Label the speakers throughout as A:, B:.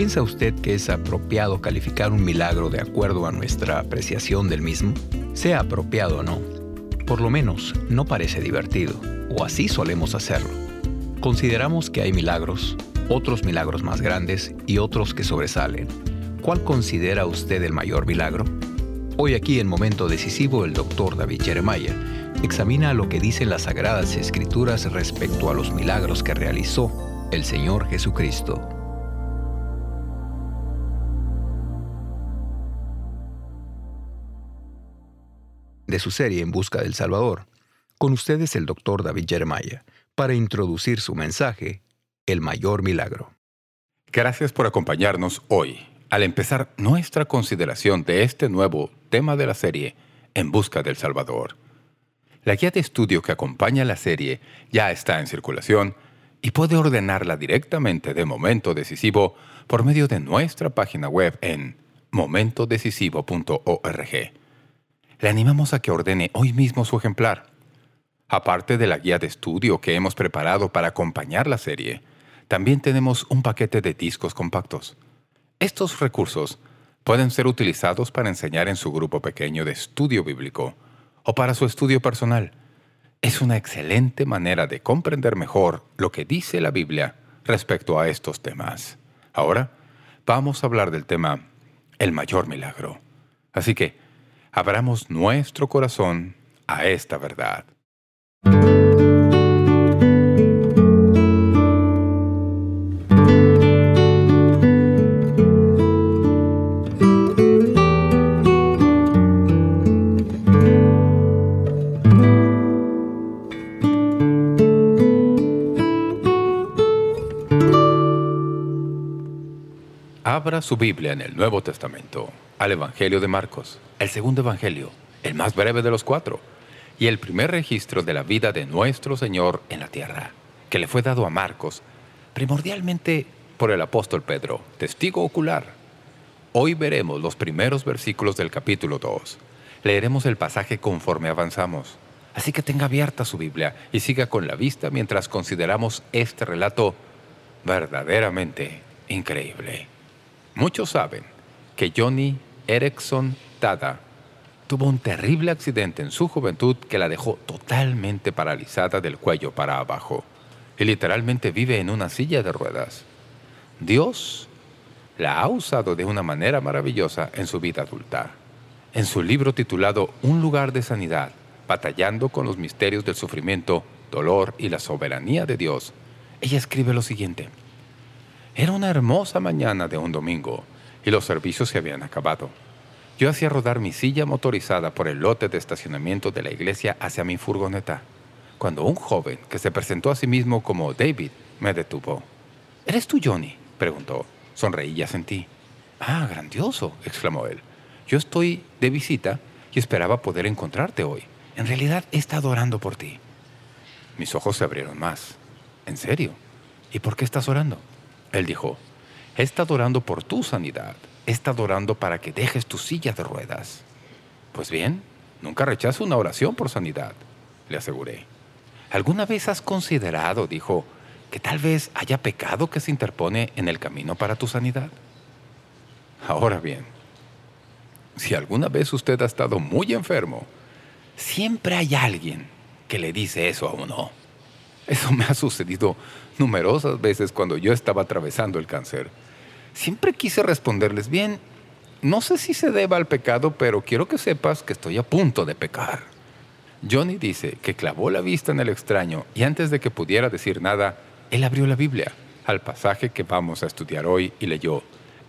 A: ¿Piensa usted que es apropiado calificar un milagro de acuerdo a nuestra apreciación del mismo? Sea apropiado o no, por lo menos no parece divertido, o así solemos hacerlo. Consideramos que hay milagros, otros milagros más grandes y otros que sobresalen. ¿Cuál considera usted el mayor milagro? Hoy aquí en Momento Decisivo el doctor David Jeremiah examina lo que dicen las Sagradas Escrituras respecto a los milagros que realizó el Señor Jesucristo. De su serie En Busca del Salvador, con ustedes el doctor David Jeremiah, para introducir su mensaje, El Mayor Milagro.
B: Gracias por acompañarnos hoy al empezar nuestra consideración de este nuevo tema de la serie, En Busca del Salvador. La guía de estudio que acompaña la serie ya está en circulación y puede ordenarla directamente de Momento Decisivo por medio de nuestra página web en momentodecisivo.org. Le animamos a que ordene hoy mismo su ejemplar. Aparte de la guía de estudio que hemos preparado para acompañar la serie, también tenemos un paquete de discos compactos. Estos recursos pueden ser utilizados para enseñar en su grupo pequeño de estudio bíblico o para su estudio personal. Es una excelente manera de comprender mejor lo que dice la Biblia respecto a estos temas. Ahora vamos a hablar del tema el mayor milagro. Así que abramos nuestro corazón a esta verdad. Abra su Biblia en el Nuevo Testamento, al Evangelio de Marcos, el segundo Evangelio, el más breve de los cuatro, y el primer registro de la vida de nuestro Señor en la tierra, que le fue dado a Marcos, primordialmente por el apóstol Pedro, testigo ocular. Hoy veremos los primeros versículos del capítulo 2. Leeremos el pasaje conforme avanzamos. Así que tenga abierta su Biblia y siga con la vista mientras consideramos este relato verdaderamente increíble. Muchos saben que Johnny Erickson Tada tuvo un terrible accidente en su juventud que la dejó totalmente paralizada del cuello para abajo y literalmente vive en una silla de ruedas. Dios la ha usado de una manera maravillosa en su vida adulta. En su libro titulado Un lugar de sanidad, batallando con los misterios del sufrimiento, dolor y la soberanía de Dios, ella escribe lo siguiente. Era una hermosa mañana de un domingo y los servicios se habían acabado. Yo hacía rodar mi silla motorizada por el lote de estacionamiento de la iglesia hacia mi furgoneta, cuando un joven que se presentó a sí mismo como David me detuvo. ¿Eres tú, Johnny? preguntó. Sonreí y asentí. «Ah, grandioso», exclamó él. «Yo estoy de visita y esperaba poder encontrarte hoy. En realidad he estado orando por ti». Mis ojos se abrieron más. «¿En serio? ¿Y por qué estás orando?» Él dijo, he estado orando por tu sanidad, estado orando para que dejes tu silla de ruedas. Pues bien, nunca rechazo una oración por sanidad, le aseguré. ¿Alguna vez has considerado, dijo, que tal vez haya pecado que se interpone en el camino para tu sanidad? Ahora bien, si alguna vez usted ha estado muy enfermo, siempre hay alguien que le dice eso a uno. Eso me ha sucedido numerosas veces cuando yo estaba atravesando el cáncer. Siempre quise responderles bien, no sé si se deba al pecado, pero quiero que sepas que estoy a punto de pecar. Johnny dice que clavó la vista en el extraño y antes de que pudiera decir nada, él abrió la Biblia al pasaje que vamos a estudiar hoy y leyó.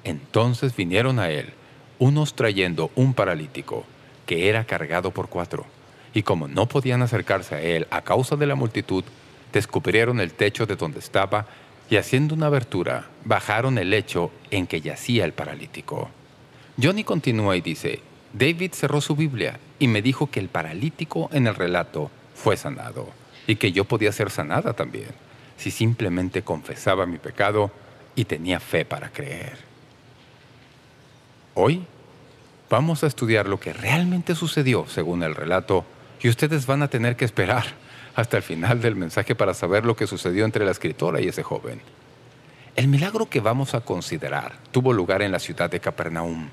B: Entonces vinieron a él, unos trayendo un paralítico, que era cargado por cuatro. Y como no podían acercarse a él a causa de la multitud, descubrieron el techo de donde estaba y haciendo una abertura, bajaron el lecho en que yacía el paralítico. Johnny continúa y dice, David cerró su Biblia y me dijo que el paralítico en el relato fue sanado y que yo podía ser sanada también, si simplemente confesaba mi pecado y tenía fe para creer. Hoy vamos a estudiar lo que realmente sucedió según el relato y ustedes van a tener que esperar hasta el final del mensaje para saber lo que sucedió entre la escritora y ese joven. El milagro que vamos a considerar tuvo lugar en la ciudad de Capernaum.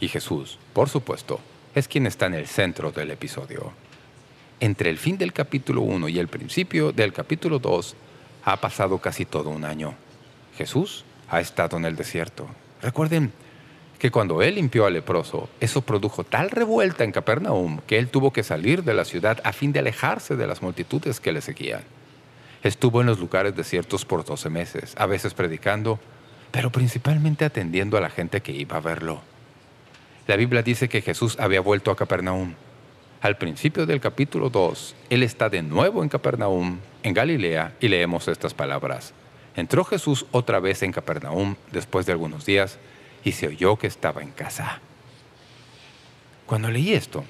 B: Y Jesús, por supuesto, es quien está en el centro del episodio. Entre el fin del capítulo 1 y el principio del capítulo 2 ha pasado casi todo un año. Jesús ha estado en el desierto. Recuerden que cuando él limpió al leproso, eso produjo tal revuelta en Capernaum que él tuvo que salir de la ciudad a fin de alejarse de las multitudes que le seguían. Estuvo en los lugares desiertos por 12 meses, a veces predicando, pero principalmente atendiendo a la gente que iba a verlo. La Biblia dice que Jesús había vuelto a Capernaum. Al principio del capítulo 2, Él está de nuevo en Capernaum, en Galilea, y leemos estas palabras. Entró Jesús otra vez en Capernaum después de algunos días y se oyó que estaba en casa. Cuando leí esto,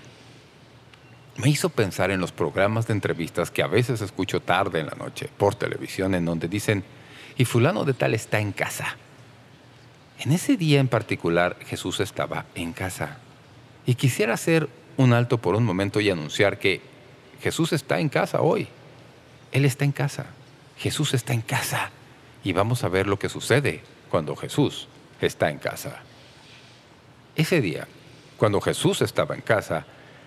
B: me hizo pensar en los programas de entrevistas que a veces escucho tarde en la noche por televisión en donde dicen y fulano de tal está en casa. En ese día en particular Jesús estaba en casa. Y quisiera hacer un alto por un momento y anunciar que Jesús está en casa hoy. Él está en casa. Jesús está en casa. Y vamos a ver lo que sucede cuando Jesús está en casa. Ese día, cuando Jesús estaba en casa,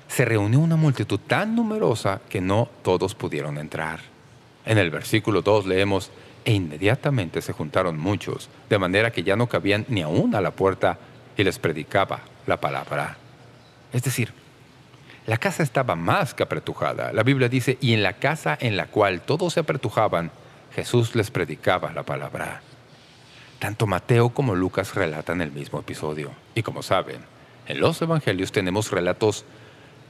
B: se reunió una multitud tan numerosa que no todos pudieron entrar. En el versículo 2 leemos, «E inmediatamente se juntaron muchos, de manera que ya no cabían ni aún a la puerta, y les predicaba la palabra». Es decir, la casa estaba más que apretujada. La Biblia dice, «Y en la casa en la cual todos se apretujaban, Jesús les predicaba la palabra». Tanto Mateo como Lucas relatan el mismo episodio. Y como saben, en los evangelios tenemos relatos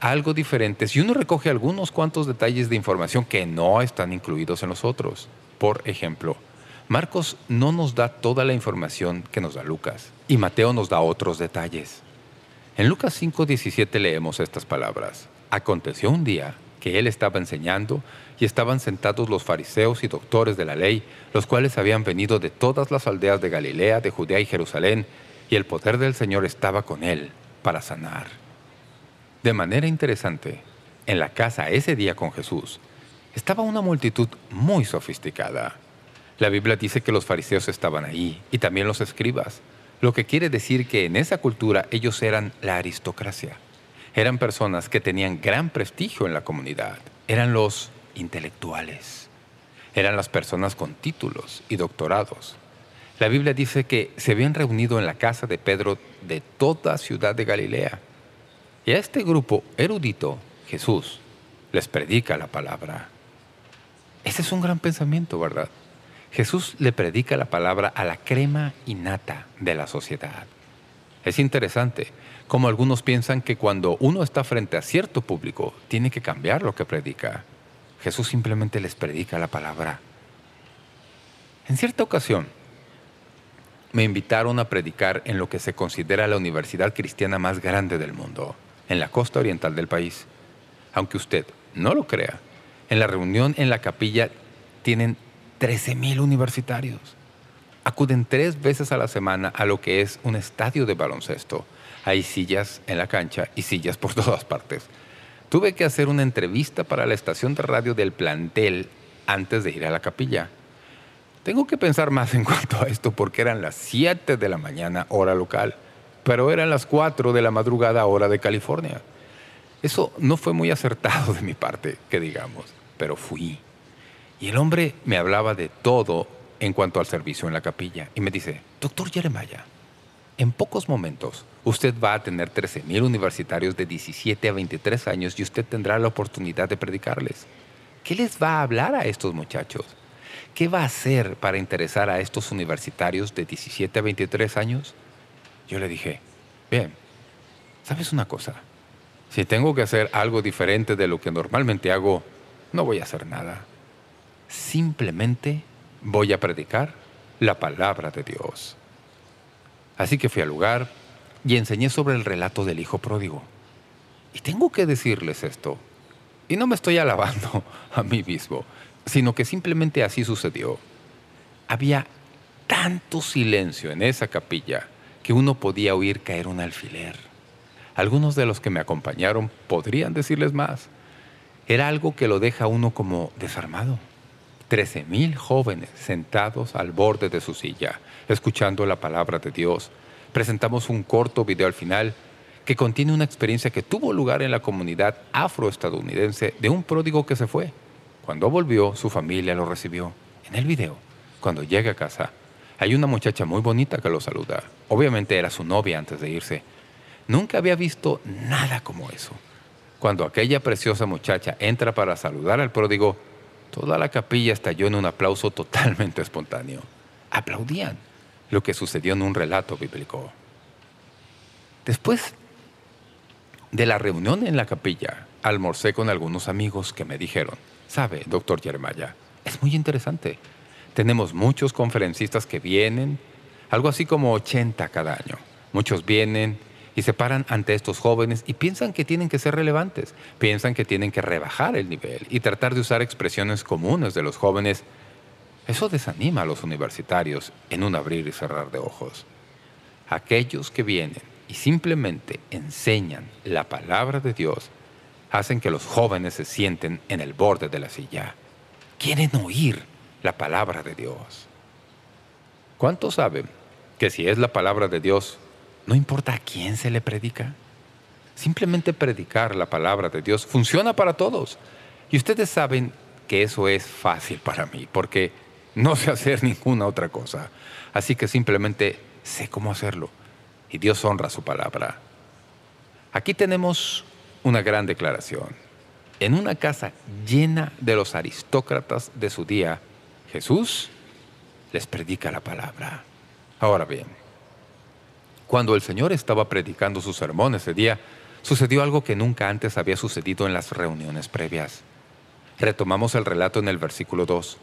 B: algo diferentes y uno recoge algunos cuantos detalles de información que no están incluidos en los otros. Por ejemplo, Marcos no nos da toda la información que nos da Lucas y Mateo nos da otros detalles. En Lucas 5.17 leemos estas palabras. Aconteció un día que él estaba enseñando y estaban sentados los fariseos y doctores de la ley, los cuales habían venido de todas las aldeas de Galilea, de Judea y Jerusalén, y el poder del Señor estaba con él para sanar. De manera interesante, en la casa ese día con Jesús, estaba una multitud muy sofisticada. La Biblia dice que los fariseos estaban ahí, y también los escribas, lo que quiere decir que en esa cultura ellos eran la aristocracia. Eran personas que tenían gran prestigio en la comunidad. Eran los intelectuales. Eran las personas con títulos y doctorados. La Biblia dice que se habían reunido en la casa de Pedro de toda ciudad de Galilea. Y a este grupo erudito, Jesús, les predica la palabra. Ese es un gran pensamiento, ¿verdad? Jesús le predica la palabra a la crema innata de la sociedad. Es interesante como algunos piensan que cuando uno está frente a cierto público, tiene que cambiar lo que predica. Jesús simplemente les predica la palabra. En cierta ocasión, me invitaron a predicar en lo que se considera la universidad cristiana más grande del mundo en la costa oriental del país. Aunque usted no lo crea, en la reunión en la capilla tienen 13.000 universitarios. Acuden tres veces a la semana a lo que es un estadio de baloncesto. Hay sillas en la cancha y sillas por todas partes. Tuve que hacer una entrevista para la estación de radio del plantel antes de ir a la capilla. Tengo que pensar más en cuanto a esto porque eran las 7 de la mañana, hora local pero eran las 4 de la madrugada hora de California. Eso no fue muy acertado de mi parte, que digamos, pero fui. Y el hombre me hablaba de todo en cuanto al servicio en la capilla. Y me dice, doctor Jeremiah, en pocos momentos usted va a tener 13.000 universitarios de 17 a 23 años y usted tendrá la oportunidad de predicarles. ¿Qué les va a hablar a estos muchachos? ¿Qué va a hacer para interesar a estos universitarios de 17 a 23 años? Yo le dije, bien, ¿sabes una cosa? Si tengo que hacer algo diferente de lo que normalmente hago, no voy a hacer nada. Simplemente voy a predicar la palabra de Dios. Así que fui al lugar y enseñé sobre el relato del hijo pródigo. Y tengo que decirles esto, y no me estoy alabando a mí mismo, sino que simplemente así sucedió. Había tanto silencio en esa capilla que uno podía oír caer un alfiler. Algunos de los que me acompañaron podrían decirles más. Era algo que lo deja uno como desarmado. Trece mil jóvenes sentados al borde de su silla, escuchando la palabra de Dios. Presentamos un corto video al final que contiene una experiencia que tuvo lugar en la comunidad afroestadounidense de un pródigo que se fue. Cuando volvió, su familia lo recibió. En el video, cuando llega a casa, hay una muchacha muy bonita que lo saluda. Obviamente era su novia antes de irse. Nunca había visto nada como eso. Cuando aquella preciosa muchacha entra para saludar al pródigo, toda la capilla estalló en un aplauso totalmente espontáneo. Aplaudían lo que sucedió en un relato bíblico. Después de la reunión en la capilla, almorcé con algunos amigos que me dijeron, «Sabe, doctor Jeremiah, es muy interesante. Tenemos muchos conferencistas que vienen, algo así como 80 cada año. Muchos vienen y se paran ante estos jóvenes y piensan que tienen que ser relevantes, piensan que tienen que rebajar el nivel y tratar de usar expresiones comunes de los jóvenes. Eso desanima a los universitarios en un abrir y cerrar de ojos. Aquellos que vienen y simplemente enseñan la palabra de Dios hacen que los jóvenes se sienten en el borde de la silla. Quieren oír la palabra de Dios. ¿Cuántos saben que si es la palabra de Dios, no importa a quién se le predica? Simplemente predicar la palabra de Dios funciona para todos. Y ustedes saben que eso es fácil para mí, porque no sé hacer ninguna otra cosa. Así que simplemente sé cómo hacerlo. Y Dios honra su palabra. Aquí tenemos una gran declaración. En una casa llena de los aristócratas de su día, Jesús les predica la palabra. Ahora bien, cuando el Señor estaba predicando su sermón ese día, sucedió algo que nunca antes había sucedido en las reuniones previas. Retomamos el relato en el versículo 2.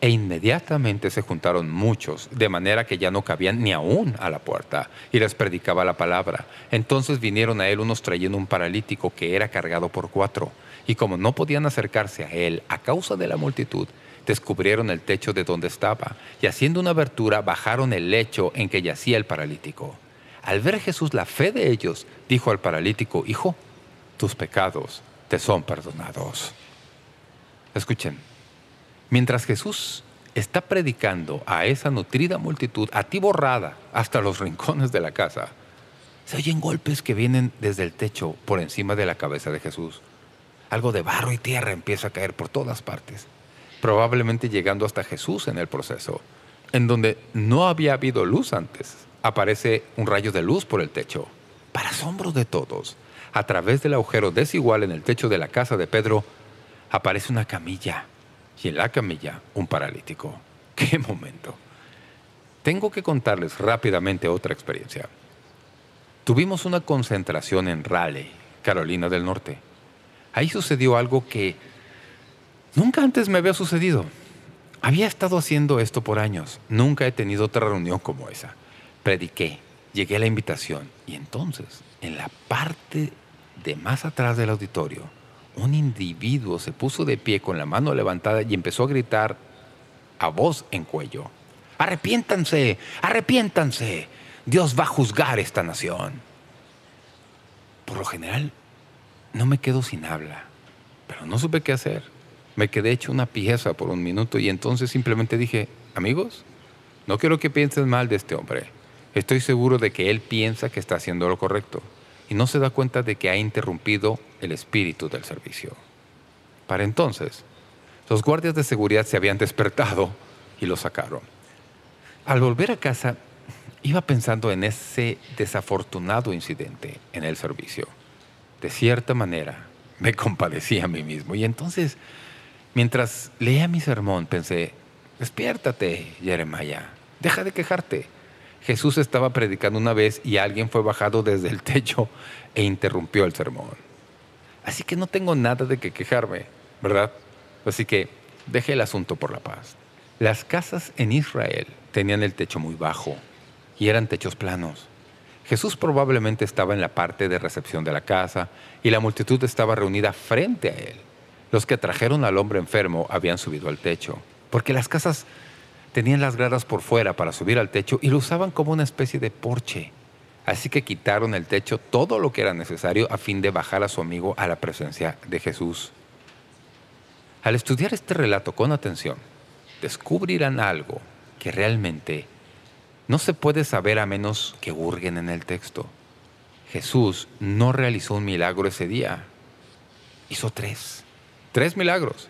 B: E inmediatamente se juntaron muchos, de manera que ya no cabían ni aún a la puerta, y les predicaba la palabra. Entonces vinieron a él unos trayendo un paralítico que era cargado por cuatro, y como no podían acercarse a él a causa de la multitud, descubrieron el techo de donde estaba, y haciendo una abertura bajaron el lecho en que yacía el paralítico. Al ver Jesús la fe de ellos, dijo al paralítico, Hijo, tus pecados te son perdonados. Escuchen, mientras Jesús está predicando a esa nutrida multitud, atiborrada hasta los rincones de la casa, se oyen golpes que vienen desde el techo por encima de la cabeza de Jesús. Algo de barro y tierra empieza a caer por todas partes, probablemente llegando hasta Jesús en el proceso, en donde no había habido luz antes aparece un rayo de luz por el techo. Para asombro de todos, a través del agujero desigual en el techo de la casa de Pedro, aparece una camilla y en la camilla un paralítico. ¡Qué momento! Tengo que contarles rápidamente otra experiencia. Tuvimos una concentración en Raleigh, Carolina del Norte. Ahí sucedió algo que nunca antes me había sucedido. Había estado haciendo esto por años. Nunca he tenido otra reunión como esa prediqué, llegué a la invitación y entonces, en la parte de más atrás del auditorio, un individuo se puso de pie con la mano levantada y empezó a gritar a voz en cuello. ¡Arrepiéntanse! ¡Arrepiéntanse! Dios va a juzgar esta nación. Por lo general, no me quedo sin habla, pero no supe qué hacer. Me quedé hecho una pieza por un minuto y entonces simplemente dije, amigos, no quiero que piensen mal de este hombre. Estoy seguro de que él piensa que está haciendo lo correcto y no se da cuenta de que ha interrumpido el espíritu del servicio. Para entonces, los guardias de seguridad se habían despertado y lo sacaron. Al volver a casa, iba pensando en ese desafortunado incidente en el servicio. De cierta manera, me compadecí a mí mismo. Y entonces, mientras leía mi sermón, pensé, despiértate, Jeremiah, deja de quejarte. Jesús estaba predicando una vez y alguien fue bajado desde el techo e interrumpió el sermón. Así que no tengo nada de qué quejarme, ¿verdad? Así que deje el asunto por la paz. Las casas en Israel tenían el techo muy bajo y eran techos planos. Jesús probablemente estaba en la parte de recepción de la casa y la multitud estaba reunida frente a él. Los que trajeron al hombre enfermo habían subido al techo, porque las casas Tenían las gradas por fuera para subir al techo y lo usaban como una especie de porche. Así que quitaron el techo todo lo que era necesario a fin de bajar a su amigo a la presencia de Jesús. Al estudiar este relato con atención, descubrirán algo que realmente no se puede saber a menos que hurguen en el texto. Jesús no realizó un milagro ese día. Hizo tres. Tres milagros.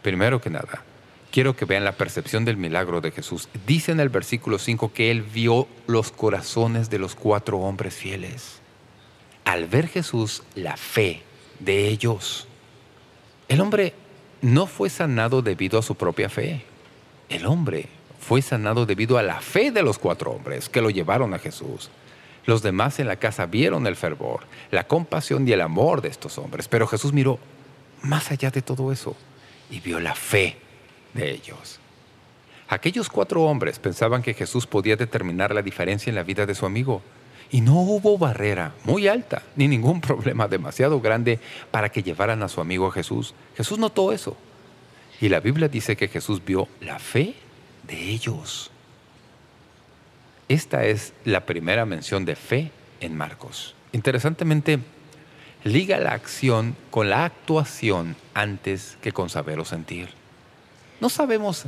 B: Primero que nada, quiero que vean la percepción del milagro de Jesús. Dice en el versículo 5 que Él vio los corazones de los cuatro hombres fieles. Al ver Jesús, la fe de ellos. El hombre no fue sanado debido a su propia fe. El hombre fue sanado debido a la fe de los cuatro hombres que lo llevaron a Jesús. Los demás en la casa vieron el fervor, la compasión y el amor de estos hombres, pero Jesús miró más allá de todo eso y vio la fe de ellos. Aquellos cuatro hombres pensaban que Jesús podía determinar la diferencia en la vida de su amigo, y no hubo barrera muy alta, ni ningún problema demasiado grande para que llevaran a su amigo a Jesús. Jesús notó eso. Y la Biblia dice que Jesús vio la fe de ellos. Esta es la primera mención de fe en Marcos. Interesantemente, liga la acción con la actuación antes que con saber o sentir. No sabemos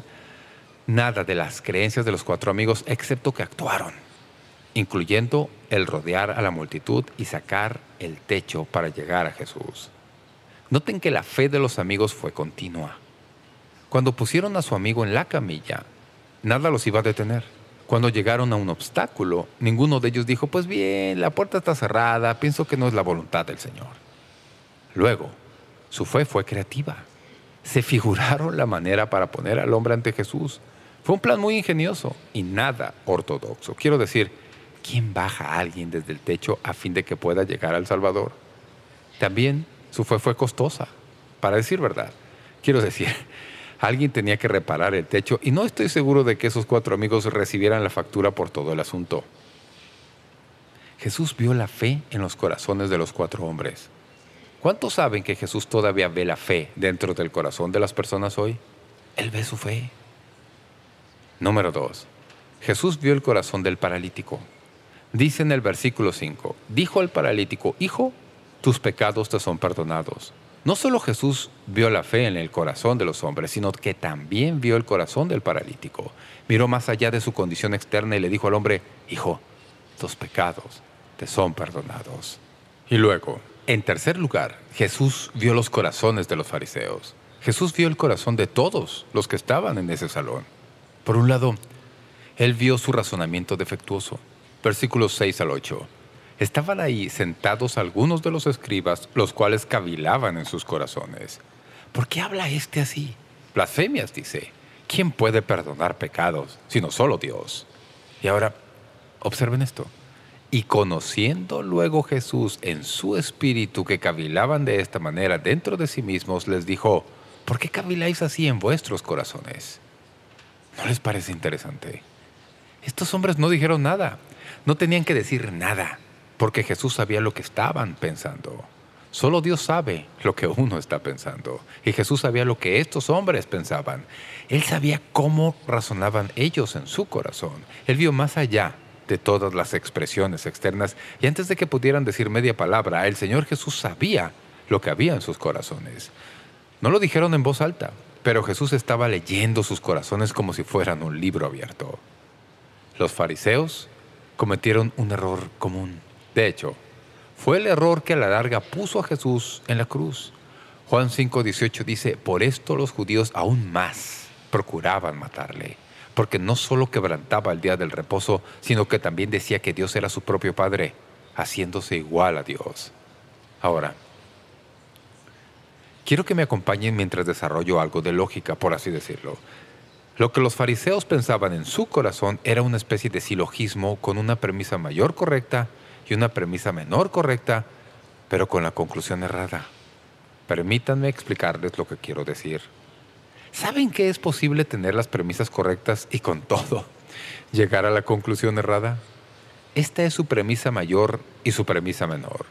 B: nada de las creencias de los cuatro amigos excepto que actuaron, incluyendo el rodear a la multitud y sacar el techo para llegar a Jesús. Noten que la fe de los amigos fue continua. Cuando pusieron a su amigo en la camilla, nada los iba a detener. Cuando llegaron a un obstáculo, ninguno de ellos dijo, pues bien, la puerta está cerrada, pienso que no es la voluntad del Señor. Luego, su fe fue creativa. Se figuraron la manera para poner al hombre ante Jesús. Fue un plan muy ingenioso y nada ortodoxo. Quiero decir, ¿quién baja a alguien desde el techo a fin de que pueda llegar al Salvador? También su fe fue costosa, para decir verdad. Quiero decir, Alguien tenía que reparar el techo y no estoy seguro de que esos cuatro amigos recibieran la factura por todo el asunto. Jesús vio la fe en los corazones de los cuatro hombres. ¿Cuántos saben que Jesús todavía ve la fe dentro del corazón de las personas hoy? Él ve su fe. Número dos. Jesús vio el corazón del paralítico. Dice en el versículo 5, dijo al paralítico, Hijo, tus pecados te son perdonados. No solo Jesús vio la fe en el corazón de los hombres, sino que también vio el corazón del paralítico. Miró más allá de su condición externa y le dijo al hombre, Hijo, tus pecados te son perdonados. Y luego, en tercer lugar, Jesús vio los corazones de los fariseos. Jesús vio el corazón de todos los que estaban en ese salón. Por un lado, Él vio su razonamiento defectuoso. Versículos 6 al 8. Estaban ahí sentados algunos de los escribas, los cuales cavilaban en sus corazones. ¿Por qué habla este así? Blasfemias, dice. ¿Quién puede perdonar pecados, sino solo Dios? Y ahora, observen esto. Y conociendo luego Jesús en su espíritu que cavilaban de esta manera dentro de sí mismos, les dijo, ¿por qué caviláis así en vuestros corazones? ¿No les parece interesante? Estos hombres no dijeron nada, no tenían que decir nada porque Jesús sabía lo que estaban pensando. Solo Dios sabe lo que uno está pensando. Y Jesús sabía lo que estos hombres pensaban. Él sabía cómo razonaban ellos en su corazón. Él vio más allá de todas las expresiones externas y antes de que pudieran decir media palabra, el Señor Jesús sabía lo que había en sus corazones. No lo dijeron en voz alta, pero Jesús estaba leyendo sus corazones como si fueran un libro abierto. Los fariseos cometieron un error común. De hecho, fue el error que a la larga puso a Jesús en la cruz. Juan 5.18 dice, por esto los judíos aún más procuraban matarle, porque no solo quebrantaba el día del reposo, sino que también decía que Dios era su propio Padre, haciéndose igual a Dios. Ahora, quiero que me acompañen mientras desarrollo algo de lógica, por así decirlo. Lo que los fariseos pensaban en su corazón era una especie de silogismo con una premisa mayor correcta y una premisa menor correcta, pero con la conclusión errada. Permítanme explicarles lo que quiero decir. ¿Saben que es posible tener las premisas correctas y con todo llegar a la conclusión errada? Esta es su premisa mayor y su premisa menor.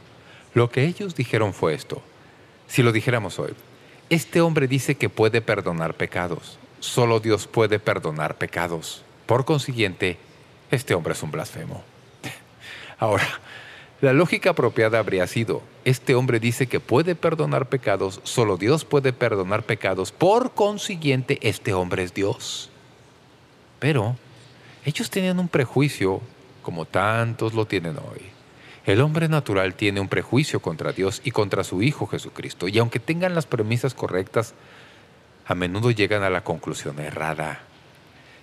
B: Lo que ellos dijeron fue esto. Si lo dijéramos hoy, este hombre dice que puede perdonar pecados. Solo Dios puede perdonar pecados. Por consiguiente, este hombre es un blasfemo. Ahora, La lógica apropiada habría sido, este hombre dice que puede perdonar pecados, solo Dios puede perdonar pecados, por consiguiente este hombre es Dios. Pero ellos tenían un prejuicio como tantos lo tienen hoy. El hombre natural tiene un prejuicio contra Dios y contra su Hijo Jesucristo, y aunque tengan las premisas correctas, a menudo llegan a la conclusión errada.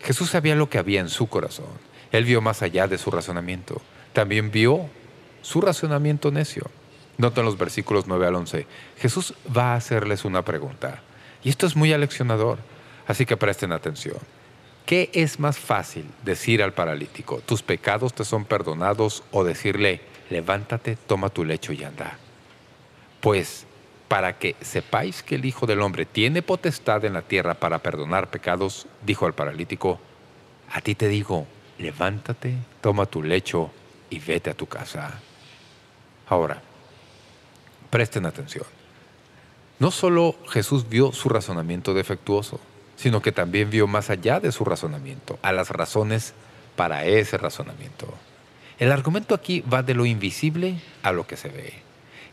B: Jesús sabía lo que había en su corazón. Él vio más allá de su razonamiento. También vio su razonamiento necio. Noten los versículos 9 al 11. Jesús va a hacerles una pregunta. Y esto es muy aleccionador, así que presten atención. ¿Qué es más fácil decir al paralítico, tus pecados te son perdonados, o decirle, levántate, toma tu lecho y anda? Pues, para que sepáis que el Hijo del Hombre tiene potestad en la tierra para perdonar pecados, dijo al paralítico, a ti te digo, levántate, toma tu lecho y vete a tu casa. Ahora, presten atención. No solo Jesús vio su razonamiento defectuoso, sino que también vio más allá de su razonamiento, a las razones para ese razonamiento. El argumento aquí va de lo invisible a lo que se ve.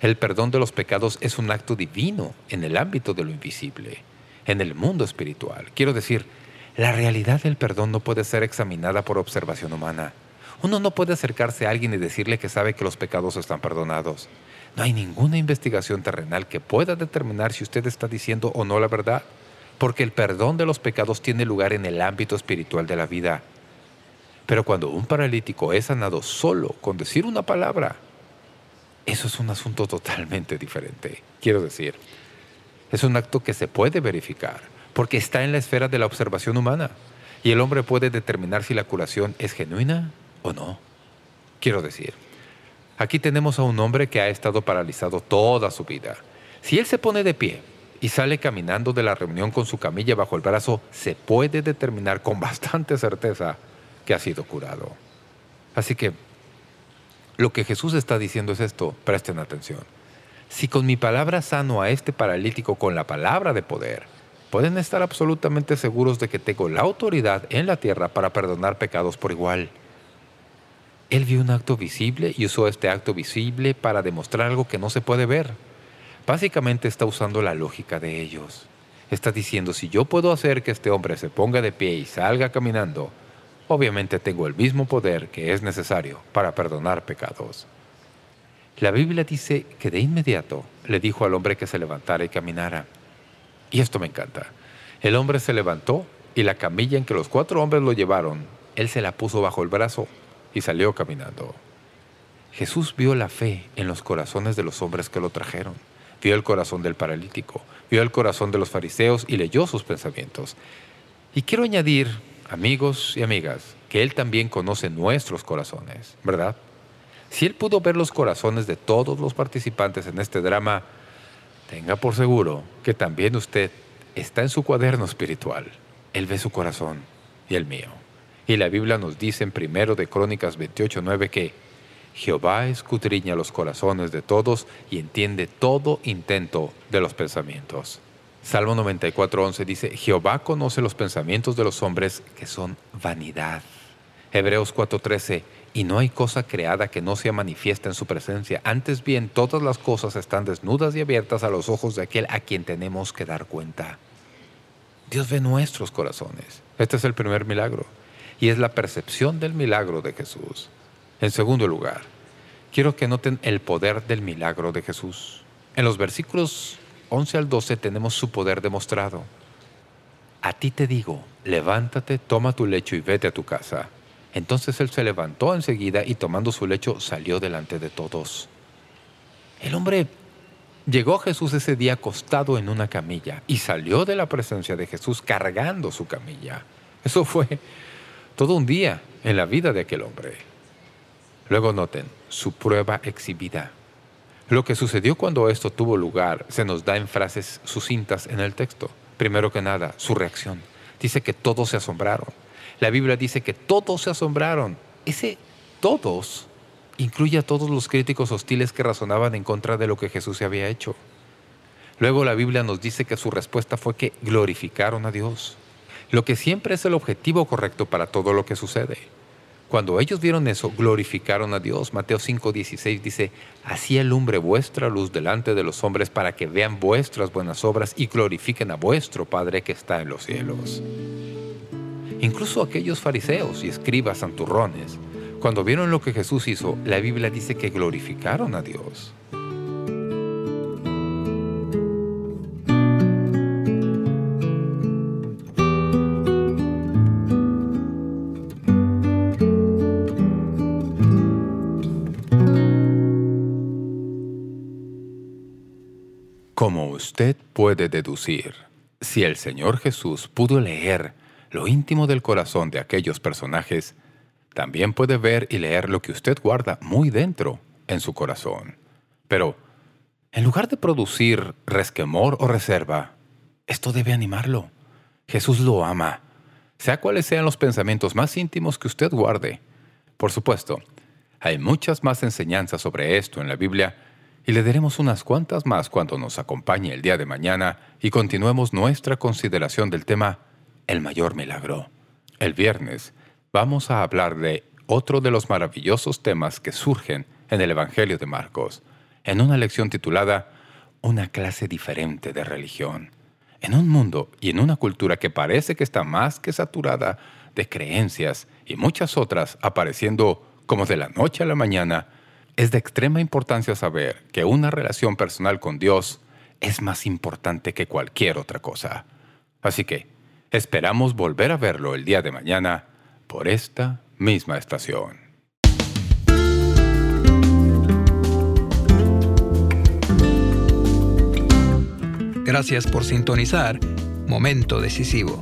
B: El perdón de los pecados es un acto divino en el ámbito de lo invisible, en el mundo espiritual. Quiero decir, la realidad del perdón no puede ser examinada por observación humana. Uno no puede acercarse a alguien y decirle que sabe que los pecados están perdonados. No hay ninguna investigación terrenal que pueda determinar si usted está diciendo o no la verdad, porque el perdón de los pecados tiene lugar en el ámbito espiritual de la vida. Pero cuando un paralítico es sanado solo con decir una palabra, eso es un asunto totalmente diferente. Quiero decir, es un acto que se puede verificar, porque está en la esfera de la observación humana, y el hombre puede determinar si la curación es genuina ¿O no? Quiero decir, aquí tenemos a un hombre que ha estado paralizado toda su vida. Si él se pone de pie y sale caminando de la reunión con su camilla bajo el brazo, se puede determinar con bastante certeza que ha sido curado. Así que, lo que Jesús está diciendo es esto, presten atención. Si con mi palabra sano a este paralítico con la palabra de poder, pueden estar absolutamente seguros de que tengo la autoridad en la tierra para perdonar pecados por igual. Él vio un acto visible y usó este acto visible para demostrar algo que no se puede ver. Básicamente está usando la lógica de ellos. Está diciendo, si yo puedo hacer que este hombre se ponga de pie y salga caminando, obviamente tengo el mismo poder que es necesario para perdonar pecados. La Biblia dice que de inmediato le dijo al hombre que se levantara y caminara. Y esto me encanta. El hombre se levantó y la camilla en que los cuatro hombres lo llevaron, él se la puso bajo el brazo y salió caminando. Jesús vio la fe en los corazones de los hombres que lo trajeron. Vio el corazón del paralítico, vio el corazón de los fariseos y leyó sus pensamientos. Y quiero añadir, amigos y amigas, que Él también conoce nuestros corazones, ¿verdad? Si Él pudo ver los corazones de todos los participantes en este drama, tenga por seguro que también usted está en su cuaderno espiritual. Él ve su corazón y el mío. Y la Biblia nos dice en primero de Crónicas 28.9 que Jehová escudriña los corazones de todos y entiende todo intento de los pensamientos. Salmo 94.11 dice, Jehová conoce los pensamientos de los hombres que son vanidad. Hebreos 4.13, y no hay cosa creada que no sea manifiesta en su presencia. Antes bien, todas las cosas están desnudas y abiertas a los ojos de aquel a quien tenemos que dar cuenta. Dios ve nuestros corazones. Este es el primer milagro y es la percepción del milagro de Jesús. En segundo lugar, quiero que noten el poder del milagro de Jesús. En los versículos 11 al 12 tenemos su poder demostrado. A ti te digo, levántate, toma tu lecho y vete a tu casa. Entonces él se levantó enseguida y tomando su lecho salió delante de todos. El hombre llegó a Jesús ese día acostado en una camilla y salió de la presencia de Jesús cargando su camilla. Eso fue todo un día en la vida de aquel hombre. Luego noten su prueba exhibida. Lo que sucedió cuando esto tuvo lugar se nos da en frases sucintas en el texto. Primero que nada, su reacción. Dice que todos se asombraron. La Biblia dice que todos se asombraron. Ese todos incluye a todos los críticos hostiles que razonaban en contra de lo que Jesús se había hecho. Luego la Biblia nos dice que su respuesta fue que glorificaron a Dios lo que siempre es el objetivo correcto para todo lo que sucede. Cuando ellos vieron eso, glorificaron a Dios. Mateo 5.16 dice, Así alumbre vuestra luz delante de los hombres para que vean vuestras buenas obras y glorifiquen a vuestro Padre que está en los cielos. Incluso aquellos fariseos y escribas santurrones, cuando vieron lo que Jesús hizo, la Biblia dice que glorificaron a Dios. Usted puede deducir, si el Señor Jesús pudo leer lo íntimo del corazón de aquellos personajes, también puede ver y leer lo que usted guarda muy dentro en su corazón. Pero, en lugar de producir resquemor o reserva, esto debe animarlo. Jesús lo ama, sea cuales sean los pensamientos más íntimos que usted guarde. Por supuesto, hay muchas más enseñanzas sobre esto en la Biblia y le daremos unas cuantas más cuando nos acompañe el día de mañana y continuemos nuestra consideración del tema El mayor milagro. El viernes vamos a hablar de otro de los maravillosos temas que surgen en el Evangelio de Marcos, en una lección titulada Una clase diferente de religión. En un mundo y en una cultura que parece que está más que saturada de creencias y muchas otras apareciendo como de la noche a la mañana, es de extrema importancia saber que una relación personal con Dios es más importante que cualquier otra cosa. Así que, esperamos volver a verlo el día de mañana por esta misma estación.
A: Gracias por sintonizar Momento Decisivo.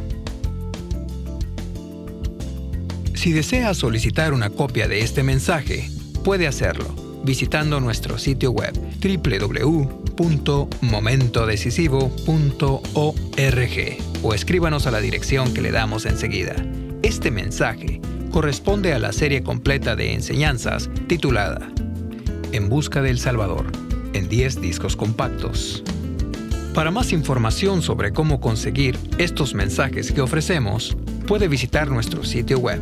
A: Si desea solicitar una copia de este mensaje, puede hacerlo visitando nuestro sitio web www.momentodecisivo.org o escríbanos a la dirección que le damos enseguida. Este mensaje corresponde a la serie completa de enseñanzas titulada En Busca del Salvador, en 10 discos compactos. Para más información sobre cómo conseguir estos mensajes que ofrecemos, puede visitar nuestro sitio web